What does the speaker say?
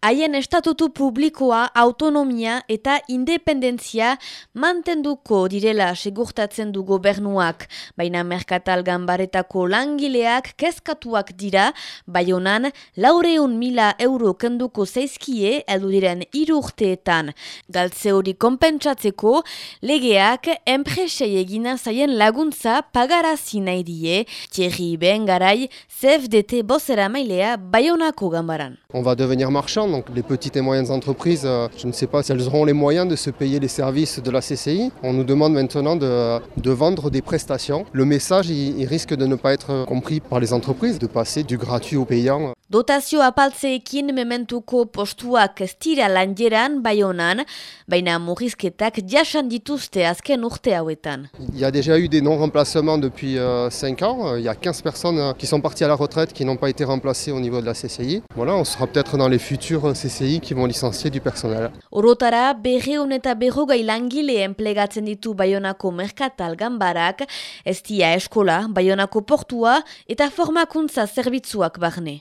Haien estatutu publikoa, autonomia eta independentzia mantenduko direla segurtatzen du gobernuak. Baina merkatal gambaretako langileak kezkatuak dira, bai honan laureun mila euro kenduko zeizkie edu diren irurteetan. Galtze hori konpentsatzeko, legeak enpresei egina zaien laguntza pagarazi nahi die, Thierry Bengarai, CFDT bosera mailea bai honako gambaran. On va devenir marchand, donc les petites et moyennes entreprises, euh, je ne sais pas si elles auront les moyens de se payer les services de la CCI. On nous demande maintenant de, de vendre des prestations. Le message, il, il risque de ne pas être compris par les entreprises, de passer du gratuit au payant. Dotazio apaltzeekin mementuko postuak lanjeran baionan, baina murrizketak jasan dituzte azken urte hauetan. Il y a déjà eu des non-remplacements depuis 5 ans. Il y a 15 personnes qui sont parties à la retraite qui n'ont pas été remplacées au niveau de la CCI. Voilà, on sera peut-être dans les futurs CCI qui vont licencier du personnel. Orotara, berreun eta berrogei langile enplegatzen ditu baionako merkatal gambarak, ez dia eskola, baionako portua eta formakuntza zerbitzuak barne.